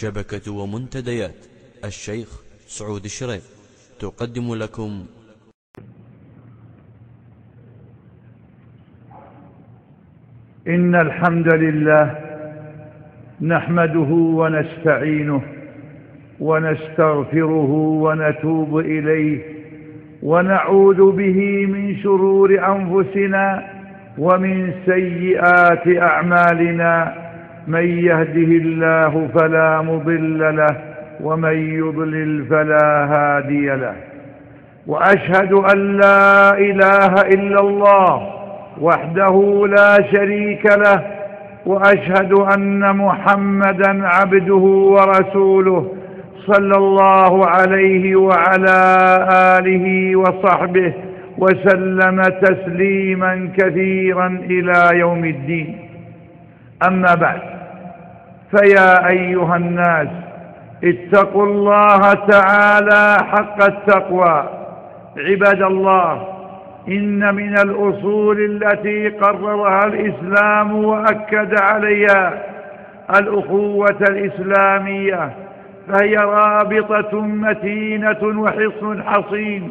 شبكة ومنتديات. الشيخ سعود الشريف تقدم لكم. إن الحمد لله نحمده ونستعينه ونستغفره ونتوب إليه ونعوذ به من شرور أنفسنا ومن سيئات أعمالنا. من يهده الله فلا مضل له ومن يضلل فلا هادي له. وأشهد أن لا إله إلا الله وحده لا شريك له وأشهد أن محمدا عبده ورسوله صلى الله عليه وعلى آله وصحبه وسلم تسليما كثيرا إلى يوم الدين. أما بعد فيا أيها الناس اتقوا الله تعالى حق التقوى. عباد الله إن من الأصول التي قررها الإسلام وأكد عليها الأخوة الإسلامية فهي رابطة متينة وحصن حصين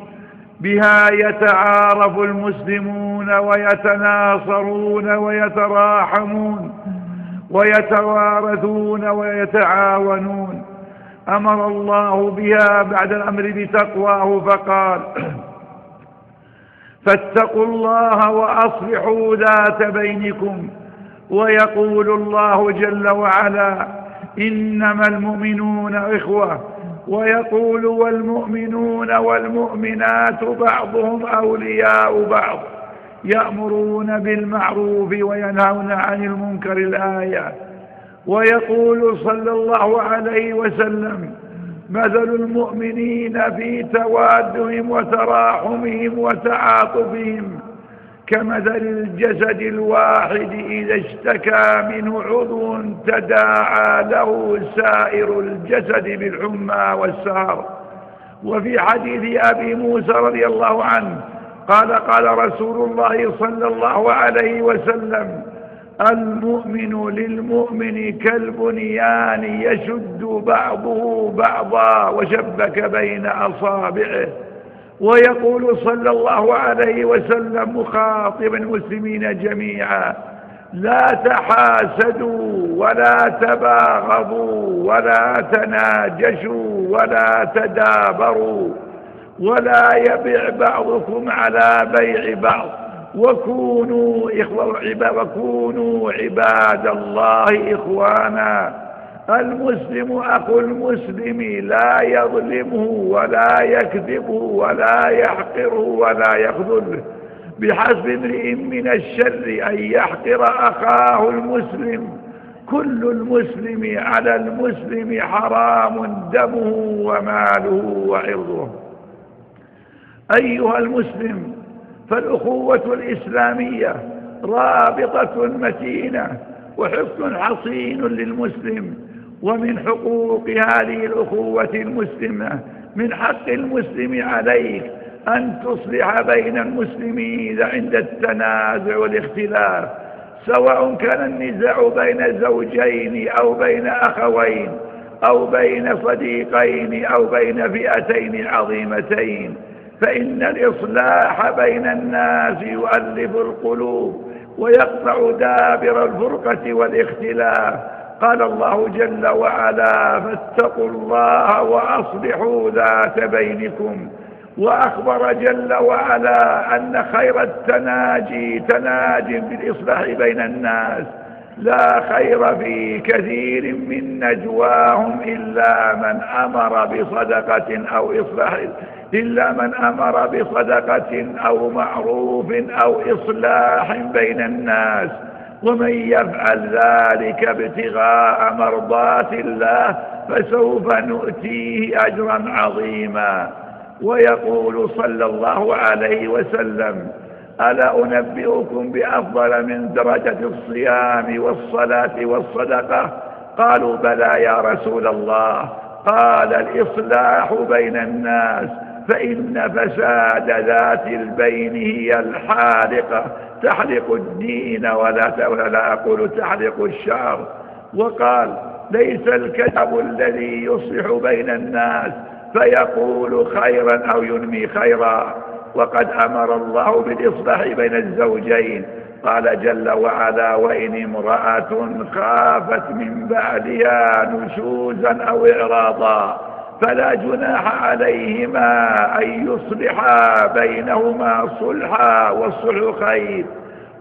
بها يتعارف المسلمون ويتناصرون ويتراحمون. ويتوارثون ويتعاونون. أمر الله بها بعد الأمر بتقواه فقال فاتقوا الله وأصلحوا ذات بينكم. ويقول الله جل وعلا إنما المؤمنون إخوة. ويقول والمؤمنون والمؤمنات بعضهم أولياء بعض. يأمرون بالمعروف وينهون عن المنكر الآية. ويقول صلى الله عليه وسلم مثل المؤمنين في توادهم وتراحمهم وتعاطفهم كمثل الجسد الواحد إذا اشتكى منه عضو تداعى له سائر الجسد بالحمى والسهر. وفي حديث أبي موسى رضي الله عنه قال قال رسول الله صلى الله عليه وسلم المؤمن للمؤمن كالبنيان يشد بعضه بعضا وشبك بين أصابعه. ويقول صلى الله عليه وسلم مخاطبا المسلمين جميعا لا تحاسدوا ولا تباغضوا ولا تناجشوا ولا تدابروا. ولا يبع بعضكم على بيع بعض. وكونوا إخوة وكونوا عباد الله إخوانا. المسلم أخو المسلم لا يظلمه ولا يكذبه ولا يحقره ولا يخذله. بحسب امرئ من الشر أن يحقر أخاه المسلم. كل المسلم على المسلم حرام دمه وماله وعرضه. أيها المسلم فالأخوة الإسلامية رابطة متينة وحفظ حصين للمسلم ومن حقوق هذه الأخوة المسلمة من حق المسلم عليك أن تصلح بين المسلمين عند التنازع والاختلاف سواء كان النزاع بين زوجين أو بين أخوين أو بين صديقين أو بين فئتين عظيمتين. فإن الإصلاح بين الناس يؤلف القلوب ويقطع دابر الفرقة والاختلاف. قال الله جل وعلا فاتقوا الله وأصلحوا ذات بينكم. وأخبر جل وعلا أن خير التناجي تناج بالإصلاح بين الناس. لا خير في كثير من نجواهم إلا من أمر بصدقة أو إصلاح إلا من أمر بصدقة أو معروف أو إصلاح بين الناس. ومن يفعل ذلك ابتغاء مرضات الله فسوف نؤتيه أجرا عظيما. ويقول صلى الله عليه وسلم ألا أنبئكم بأفضل من درجة الصيام والصلاة والصدقة؟ قالوا بلى يا رسول الله. قال الإصلاح بين الناس فإن فساد ذات البين هي الحالقة. تحلق الدين ولا ولا أقول تحلق الشعر وقال ليس الكذب الذي يصلح بين الناس فيقول خيرا أو ينمي خيرا. وقد أمر الله بالإصلاح بين الزوجين. قال جل وعلا وإن امرأة خافت من بعدها نشوزا أو إعراضا فلا جناح عليهما أن يصلحا بينهما صلحا والصلح خير.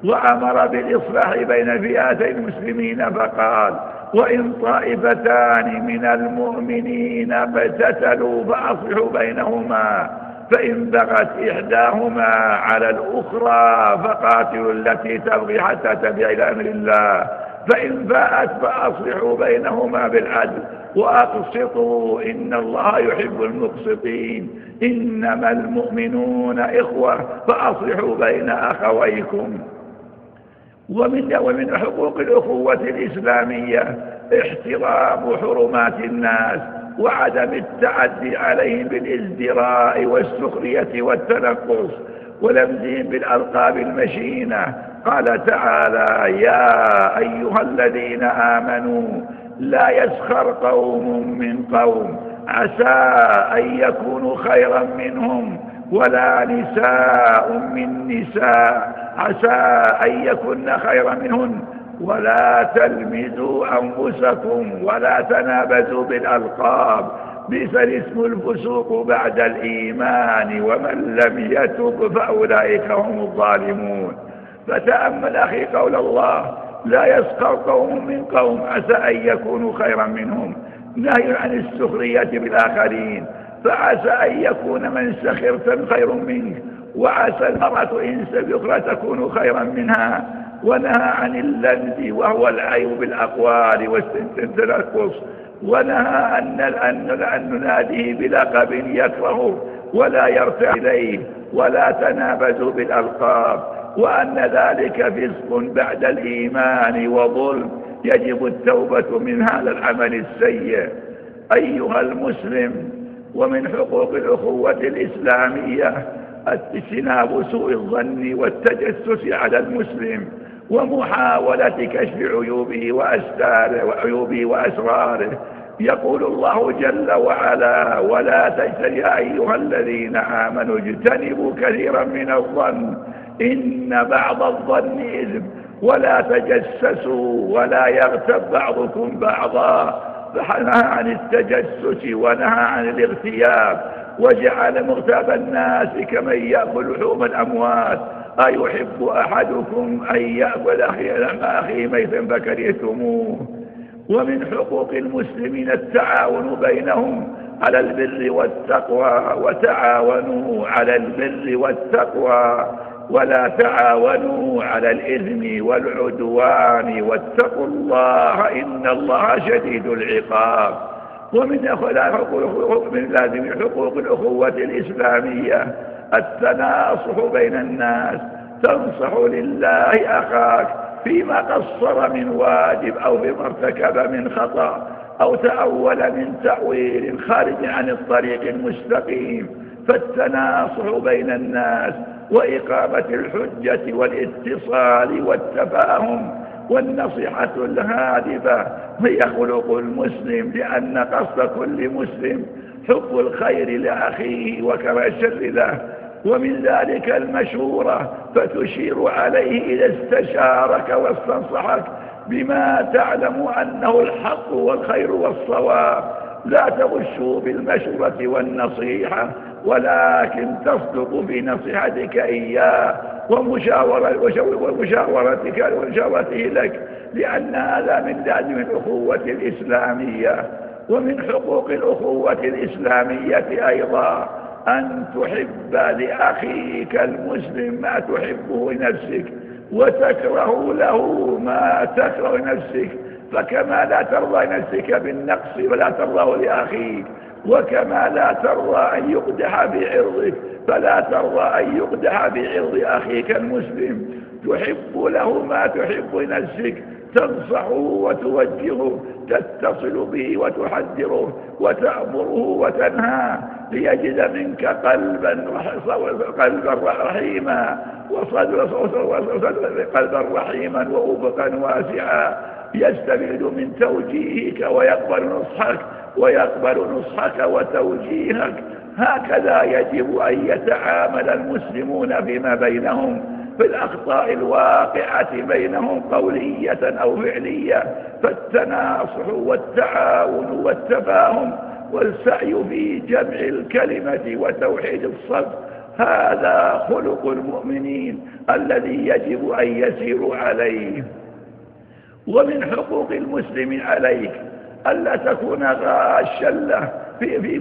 وأمر بالإصلاح بين فئاتي المسلمين فقال وإن طائفتان من المؤمنين اقتتلوا فأصلحوا بينهما. فإن بغت إحداهما على الأخرى فقاتلوا التي تبغي حتى تبع إلى أمر الله. فإن فاءت فأصلحوا بينهما بالعدل وأقسطوا. إن الله يحب المقسطين. إنما المؤمنون إخوة فأصلحوا بين أخويكم. ومن, ومن حقوق الأخوة الإسلامية احترام حرمات الناس. وعدم التعدي عليهم بالإزدراء والسخرية والتنقص ولمزهم بالألقاب المشينة. قال تعالى يا أيها الذين آمنوا لا يسخر قوم من قوم عسى أن يكونوا خيرا منهم ولا نساء من نساء عسى أن يكن خيرا منهن. ولا تلمزوا أنفسكم ولا تنابزوا بالألقاب. بئس الاسم الفسوق بعد الإيمان ومن لم يتب فأولئك هم الظالمون. فتأمل أخي قول الله لا يسخر قوم من قوم عسى أن يكونوا خيرا منهم. نهي عن السخرية بالآخرين فعسى أن يكون من سخرت خير منك وعسى المرأة إن سبقرة تكون خيرا منها. ونهى عن اللمز وهو العيب بالأقوال والتنقص ونهى أن أن نناديه بلقب يكرهه ولا يرتع إليه ولا تنابزوا بالألقاب. وأن ذلك فسق بعد الإيمان وظلم. يجب التوبة من هذا العمل السيء. أيها المسلم ومن حقوق الأخوة الإسلامية اجتناب سوء الظن والتجسس على المسلم. ومحاولة كشف عيوبه وأستاره وعيوبه وأسراره. يقول الله جل وعلا ولا تجتنبوا يا أيها الذين آمنوا اجتنبوا كثيرا من الظن إن بعض الظن إذن ولا تجسسوا ولا يغتب بعضكم بعضا. فنهى عن التجسس ونهى عن الاغتياب وجعل مغتاب الناس كمن يأكل لحوم الأموات. أيحب أحدكم أن يأكل أخي ميتا فكرهتموه. ومن حقوق المسلمين التعاون بينهم على البر والتقوى وتعاونوا على البر والتقوى ولا تعاونوا على الإثم والعدوان. واتقوا الله إن الله شديد العقاب. ومن حقوق من لازم حقوق الأخوة الإسلامية التناصح بين الناس تنصح لله أخاك فيما قصر من واجب أو فيما ارتكب من خطأ أو تأول من تأويل خارج عن الطريق المستقيم. فالتناصح بين الناس وإقامة الحجة والاتصال والتفاهم والنصيحة الهادفة هي خلق المسلم لأن قصد كل مسلم حب الخير لأخيه وكما الشر له ومن ذلك المشورة فتشير عليه إذا استشارك واستنصحك بما تعلم أنه الحق والخير والصواب. لا تغشوا بالمشورة والنصيحة ولكن تصدق في نصيحتك إياه ومشاورتك ومشاورته لك لأن هذا من لازم الأخوة الإسلامية. ومن حقوق الأخوة الإسلامية أيضا أن تحب لأخيك المسلم ما تحبه لنفسك وتكره له ما تكره لنفسك فكما لا ترضى نفسك بالنقص ولا ترضاه لأخيك وكما لا ترضى أن يقدح بعرضك فلا ترضى أن يقدح بعرض أخيك المسلم. تحب له ما تحب لنفسك تنصحه وتوجهه تتصل به وتحذره وتأمره وتنهاه ليجد منك قلبا قلبا رحيما. قلبا رحيما وأفقا واسعا. يستفيد من توجيهك ويقبل نصحك ويقبل نصحك وتوجيهك. هكذا يجب أن يتعامل المسلمون فيما بينهم. في الأخطاء الواقعة بينهم قولية أو فعلية فالتناصح والتعاون والتفاهم والسعي في جمع الكلمة وتوحيد الصف هذا خلق المؤمنين الذي يجب أن يسيروا عليه. ومن حقوق المسلم عليك ألا تكون غاشا له في, في,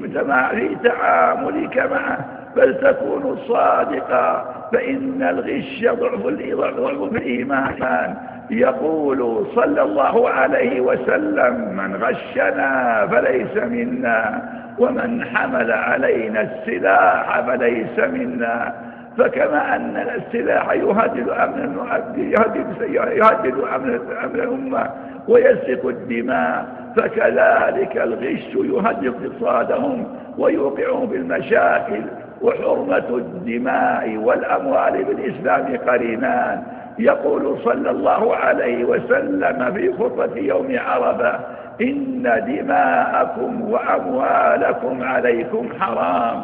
تعاملك معه بل تكون صادقا فإن الغش ضعف الإيمان. يقول صلى الله عليه وسلم من غشنا فليس منا ومن حمل علينا السلاح فليس منا. فكما أن السلاح يهدد أمن يهدد, يهدد أمن الأمة ويسفك الدماء. فكذلك الغش يهدد اقتصادهم ويوقعهم في المشاكل وحرمة الدماء والأموال بالإسلام قرينان. يقول صلى الله عليه وسلم في خطبة يوم عرفة إن دماءكم وأموالكم عليكم حرام.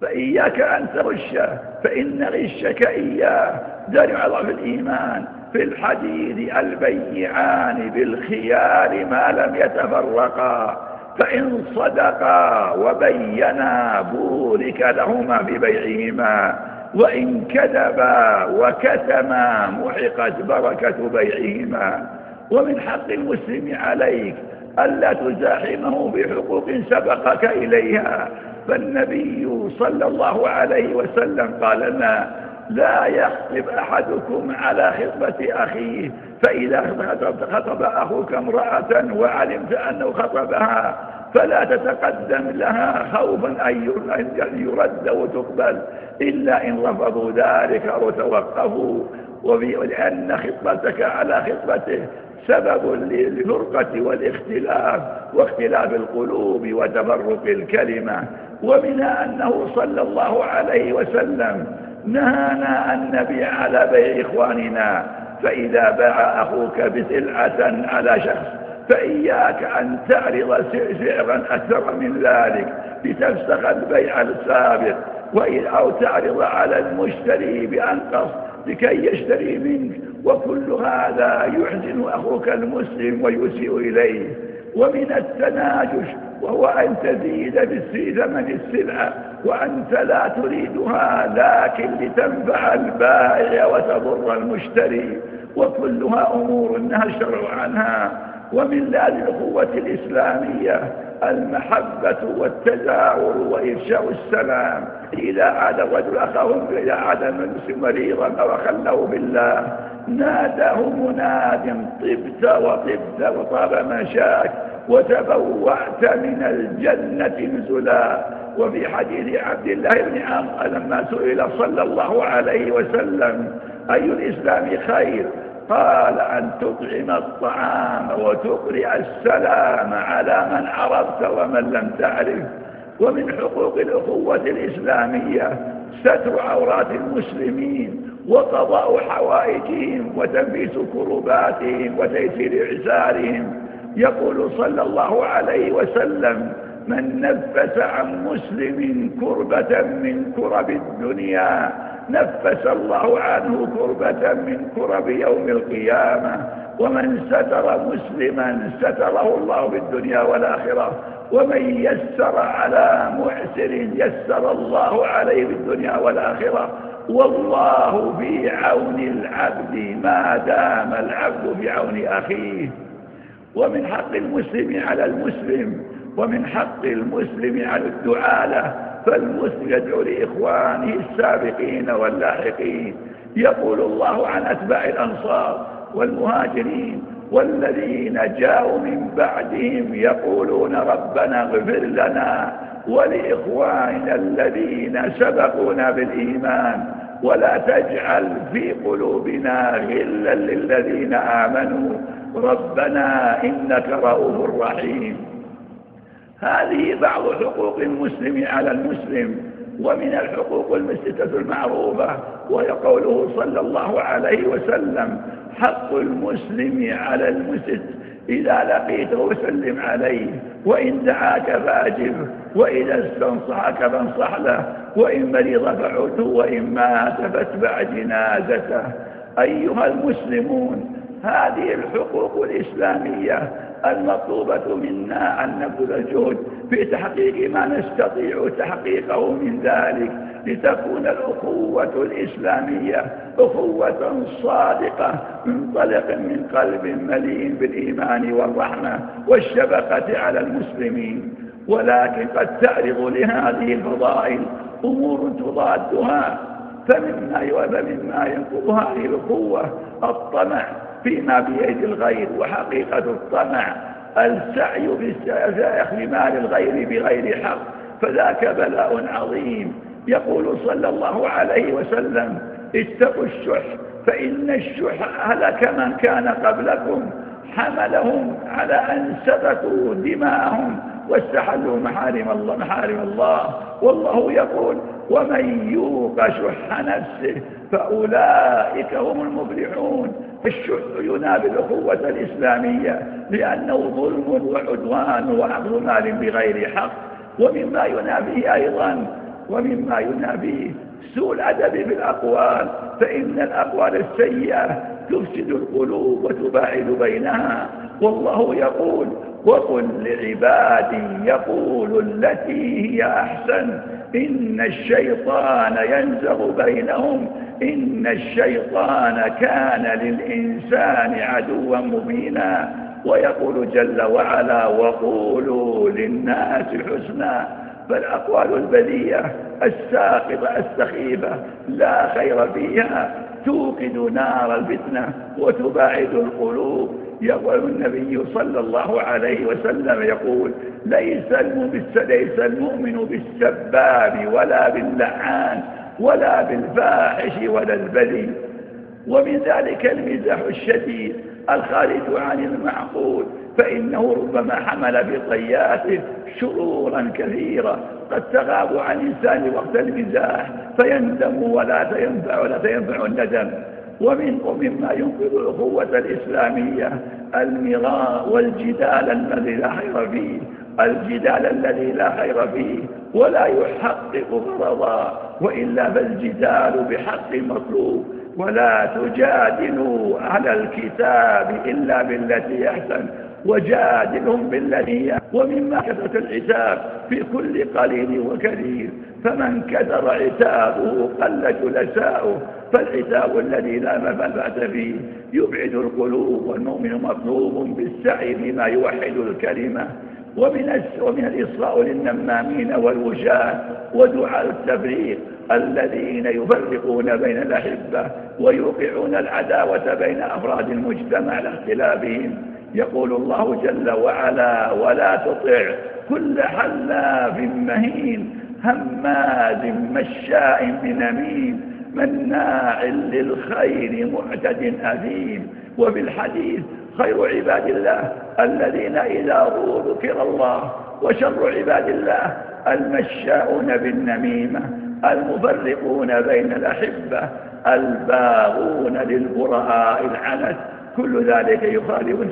فإياك أن تغش فإن غشك إياه. درع ضعف الإيمان. في الحديث البيعان بالخيار ما لم يتفرقا فإن صدقا وبينا بورك لهما في بيعهما وإن كذبا وكتما محقت بركة بيعهما. ومن حق المسلم عليك ألا تزاحمه بحقوق سبقك إليها. فالنبي صلى الله عليه وسلم قال لنا لا يخطب أحدكم على خطبة أخيه فإذا خطب أخوك امرأة وعلمت أنه خطبها فلا تتقدم لها خوفا أن يرد وتقبل إلا إن رفضوا ذلك وتوقفوا. ولأن خطبتك على خطبته سبب للفرقة والاختلاف واختلاف القلوب وتفرق الكلمة. ومنها أنه صلى الله عليه وسلم نهانا أن نبيع على بيع إخواننا فإذا باع أخوك بسلعة على شخص فإياك أن تعرض سعرا أكثر من ذلك لتفسخ البيع السابق أو تعرض على المشتري بأنقص لكي يشتري منك وكل هذا يحزن أخوك المسلم ويسيء إليه. ومن التناجش وهو أن تزيد ثمن السلعة وأنت لا تريدها لكن لتنفع البائع وتضر المشتري وكلها أمور نهى الشرع عنها. ومن ذلك القوة الإسلامية المحبة والتزاور وإفشاء السلام. إذا عاد الرجل أخاه إذا عاد المسلم مريضا أو خله بالله ناداه مناد طبت وطبت وطاب مشاك وتبوأت من الجنة نزلا. وفي حديث عبد الله بن عمرو لما سئل صلى الله عليه وسلم أي الإسلام خير؟ قال أن تطعم الطعام وتقرئ السلام على من عرفت ومن لم تعرف. ومن حقوق الأخوة الإسلامية ستر عورات المسلمين وقضاء حوائجهم وتنفيس كرباتهم وتيسير عسارهم يقول صلى الله عليه وسلم من نفس عن مسلم كربة من كرب الدنيا نفس الله عنه كربة من كرب يوم القيامة. ومن ستر مسلما ستره الله في الدنيا والآخرة. ومن يسر على معسر يسر الله عليه في الدنيا والآخرة. والله في عون العبد ما دام العبد في عون أخيه. ومن حق المسلم على المسلم ومن حق المسلم على الدعاء له فالمسلم يدعو لإخوانه السابقين واللاحقين. يقول الله عن أتباع الأنصار والمهاجرين والذين جاءوا من بعدهم يقولون ربنا اغفر لنا ولإخواننا الذين سبقونا بالإيمان. ولا تجعل في قلوبنا غلا للذين آمنوا. ربنا إنك رؤوف رحيم. هذه بعض حقوق المسلم على المسلم ومن الحقوق المستة المعروفة وهي قوله صلى الله عليه وسلم حق المسلم على المسلم إذا لقيته سلم عليه وإن دعاك فأجبه وإذا استنصحك فانصح له وإن مرض فعده وإن مات فاتبع جنازته. أيها المسلمون هذه الحقوق الإسلامية المطلوبة منا أن نبذل الجهد في تحقيق ما نستطيع تحقيقه من ذلك لتكون الأخوة الإسلامية أخوة صادقة منطلق من قلب مليء بالإيمان والرحمة والشفقة على المسلمين. ولكن قد تعرض لهذه الفضائل أمور تضادها فمما ينقض هذه الأخوة الطمع فيما بيد الغير وحقيقة الطمع السعي في مال الغير بغير حق فذاك بلاء عظيم. يقول صلى الله عليه وسلم اتقوا الشح فإن الشح هلك من كان قبلكم. حملهم على أن سفكوا دماءهم واستحلوا محارم الله محارم الله. والله يقول ومن يوق شح نفسه فأولئك هم المفلحون. الشح ينابي الأخوة الإسلامية لأنه ظلم وعدوان وأخذ مال بغير حق ومما ينابيه أيضا ومما ينابيه سوء الأدب بالأقوال فإن الأقوال السيئة تفسد القلوب وتباعد بينها. والله يقول وقل لعبادي يقول التي هي أحسن إن الشيطان ينزغ بينهم إن الشيطان كان للإنسان عدوا مبينا ويقول جل وعلا وقولوا للناس حسنا فالأقوال البذية الساقطة السخيفة لا خير فيها توقد نار الفتنة وتباعد القلوب. يقول النبي صلى الله عليه وسلم يقول ليس ليس المؤمن بالسباب ولا باللعان ولا بالفاحش ولا البذيء ومن ذلك المزاح الشديد الخارج عن المعقول فإنه ربما حمل بطياته شرورا كثيرة قد تغاب عن الإنسان وقت المزاح فيندم ولا تنفع ولا تنفع الندم. ومن ومما ينقذ الأخوة الإسلامية المراء والجدال الذي لا خير فيه الجدال الذي لا خير فيه ولا يحقق غرضا وإلا فالجدال بحق مطلوب. ولا تجادلوا على الكتاب إلا بالتي أحسن وجادلهم بالذي ومما كثرة العتاب في كل قليل وكثير. فمن كثر عتابه قل جلساؤه فالعتاب الذي لا مفات فيه يبعد القلوب والمؤمن مطلوب بالسعي بما يوحد الكلمة. ومن ومن الإصلاء للنمامين والوشاة ودعاء التفريق الذين يفرقون بين الأحبة ويوقعون العداوة بين أفراد المجتمع لاختلافهم يقول الله جل وعلا ولا تطع كل حلاف مهين هماز مشاء بنميم مناع للخير معتد أثيم وفي الحديث خير عباد الله الذين إذا ذكر الله وشر عباد الله المشاؤون بالنميمة المفرقون بين الأحبة الباغون للبراء العنت. كل ذلك يخالف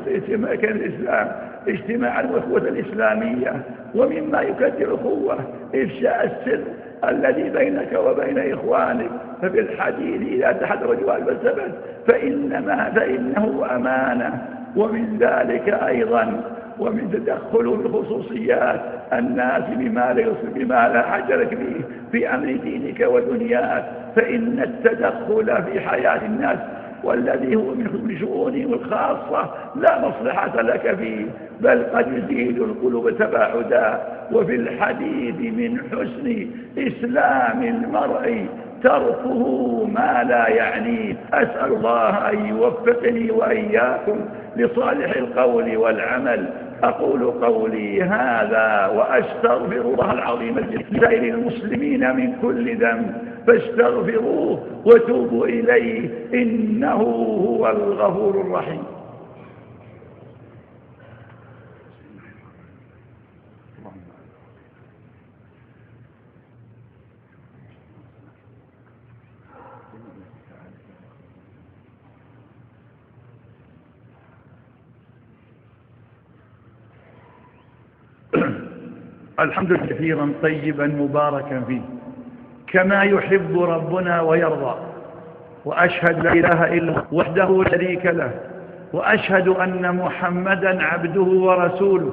كان الإسلام اجتماع الأخوة الإسلامية ومما يكثر الأخوة إفشاء السر الذي بينك وبين إخوانك. ففي الحديث إذا رجوع فثبت فإنما فإنه أمانة. ومن ذلك أيضا ومن تدخل في خصوصيات الناس بما لا بما لا حاجة فيه في أمر دينك ودنياك فإن التدخل في حياة الناس والذي هو من شؤونهم الخاصة لا مصلحة لك فيه بل قد يزيد القلوب تباعدا. وفي الحديث من حسن إسلام المرء تركه ما لا يعنيه أسأل الله أن يوفقني وإياكم لصالح القول والعمل. أقول قولي هذا وأستغفر الله العظيم لسائر المسلمين من كل ذنب. فاستغفروه وتوبوا إليه إنه هو الغفور الرحيم. الحمد كثيرا طيبا مباركا فيه. كما يحب ربنا ويرضى. وأشهد لا إله إلا وحده شريك له. وأشهد أن محمدا عبده ورسوله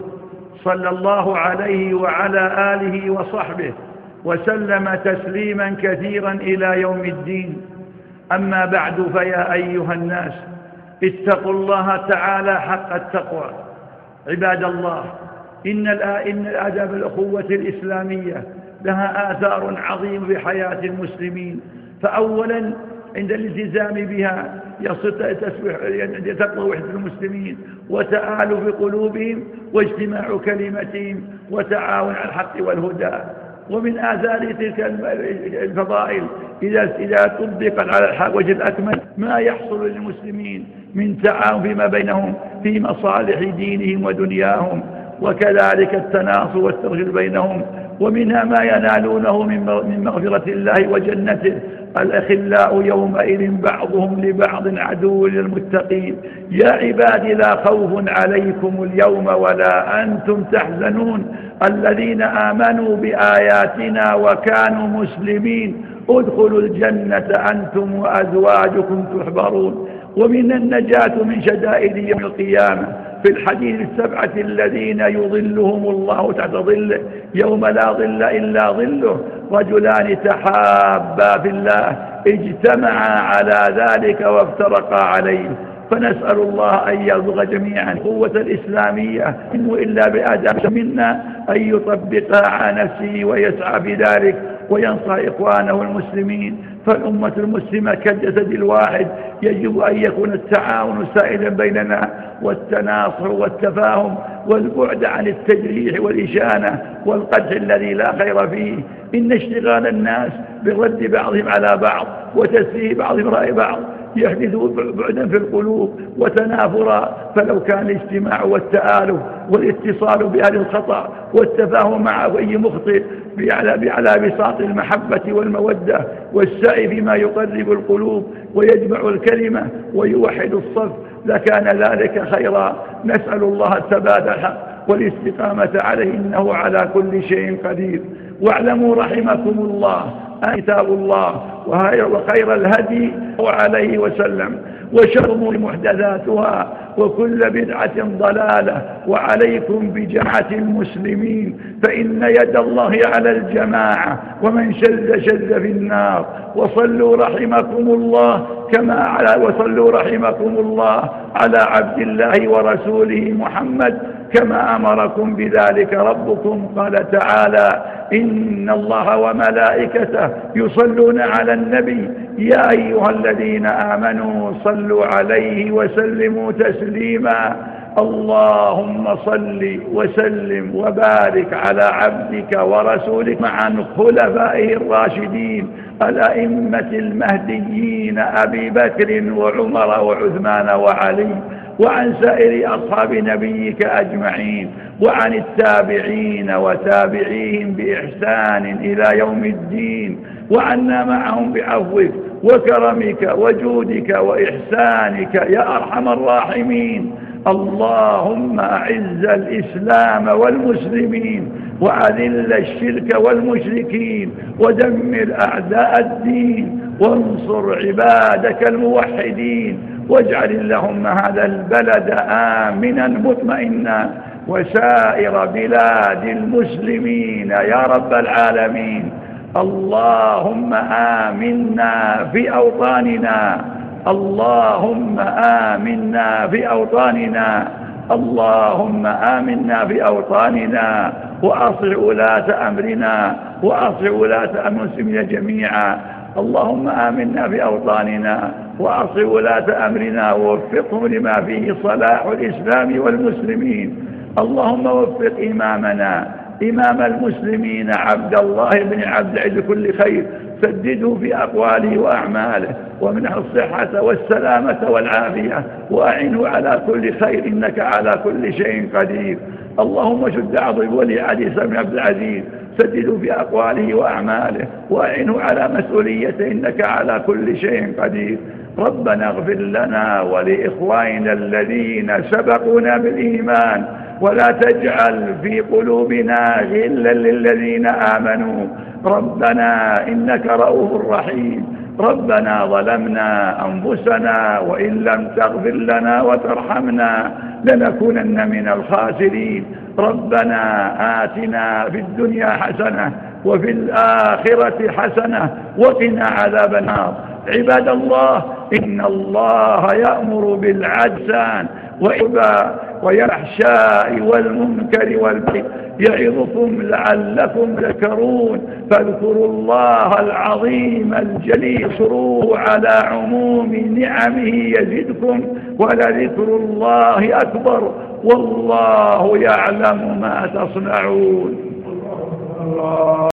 صلى الله عليه وعلى آله وصحبه وسلم تسليما كثيرا إلى يوم الدين. أما بعد فيا أيها الناس اتقوا الله تعالى حق التقوى. عباد الله إن الآداب الأخوة الإسلامية لها آثار عظيمة في حياة المسلمين. فأولا عند الالتزام بها تقوى وحدة المسلمين وتآلف قلوبهم واجتماع كلمتهم وتعاون على الحق والهدى. ومن آثار تلك الفضائل إذا إذا طبقت على الوجه الأكمل ما يحصل للمسلمين من تعاون فيما بينهم في مصالح دينهم ودنياهم وكذلك التناصر والترجل بينهم. ومنها ما ينالونه من مغفرة الله وجنته. الأخلاء يومئذ بعضهم لبعض عدو للمتقين. يا عبادي لا خوف عليكم اليوم ولا أنتم تحزنون. الذين آمنوا بآياتنا وكانوا مسلمين ادخلوا الجنة أنتم وأزواجكم تحبرون. ومن النجاة من شدائد يوم القيامة في الحديث السبعة الذين يظلهم الله تحت ظله يوم لا ظل إلا ظله رجلان تحابا في الله اجتمعا على ذلك وافترقا عليه. فنسأل الله أن يرزق جميعا قوة الإسلامية إنه إلا بآداب منا أن يطبقها على نفسه ويسعى في ذلك. وينصح إخوانه المسلمين فالأمة المسلمة كالجسد الواحد يجب أن يكون التعاون سائلا بيننا والتناصح والتفاهم والبعد عن التجريح والإشانة والقدح الذي لا خير فيه. إن اشتغال الناس برد بعضهم على بعض وتسليه بعضهم رأي بعض يحدث بعدا في القلوب وتنافرا فلو كان الاجتماع والتآلف والاتصال بأهل الخطأ والتفاهم مع أي مخطئ على بساط المحبة والمودة والسعي فيما يقرب القلوب ويجمع الكلمة ويوحد الصف لكان ذلك خيرا. نسأل الله الثبات والاستقامة عليه إنه على كل شيء قدير. واعلموا رحمكم الله كتاب الله وخير الهدي عليه وسلم وشر محدثاتها وكل بدعة ضلالة وعليكم بجماعة المسلمين فإن يد الله على الجماعة ومن شذ شذ في النار. وصلوا رحمكم الله كما على وصلوا رحمكم الله على عبد الله ورسوله محمد كما أمركم بذلك ربكم. قال تعالى إن الله وملائكته يصلون على النبي. يا أيها الذين آمنوا صلوا عليه وسلموا تسليما. اللهم صل وسلم وبارك على عبدك ورسولك مع خلفائه الراشدين الأئمة المهديين أبي بكر وعمر وعثمان وعلي. وعن سائر أصحاب نبيك أجمعين وعن التابعين وتابعيهم بإحسان إلى يوم الدين وعنا معهم بعفوك وكرمك وجودك وإحسانك يا أرحم الراحمين اللهم أعز الإسلام والمسلمين وأذل الشرك والمشركين ودمر أعداء الدين وانصر عبادك الموحدين واجعل اللهم هذا البلد آمنا مطمئنا وسائر بلاد المسلمين يا رب العالمين. اللهم آمنا في أوطاننا. اللهم آمنا في أوطاننا. اللهم آمنا في أوطاننا. وأصل ولاة أمرنا. وأصل ولاة المسلمين جميعا. اللهم آمنا في أوطاننا وأصل ولاة أمرنا ووفقهم لما فيه صلاح الإسلام والمسلمين. اللهم وفق إمامنا. إمام المسلمين عبد الله بن عبد العزيز كل خير. سدده في أقواله وأعماله ومنح الصحة والسلامة والعافية وأعنه على كل خير إنك على كل شيء قدير. اللهم شد عضب ولي علي بن عبد العزيز سدده في أقواله وأعماله وأعنه على مسؤوليته إنك على كل شيء قدير. ربنا اغفر لنا ولإخواننا الذين سبقونا بالإيمان ولا تجعل في قلوبنا غلا للذين آمنوا. ربنا إنك رؤوف رحيم. ربنا ظلمنا أنفسنا وإن لم تغفر لنا وترحمنا لنكونن من الخاسرين. ربنا آتنا في الدنيا حسنة وفي الآخرة حسنة وقنا عذاب النار. عباد الله إن الله يأمر بالعدسان وإبا والفحشاء والمنكر والبغي يعظكم لعلكم تذكرون فاذكروا الله العظيم الجليل اشكروه على عموم نعمه يزدكم ولذكر الله أكبر والله يعلم ما تصنعون. الله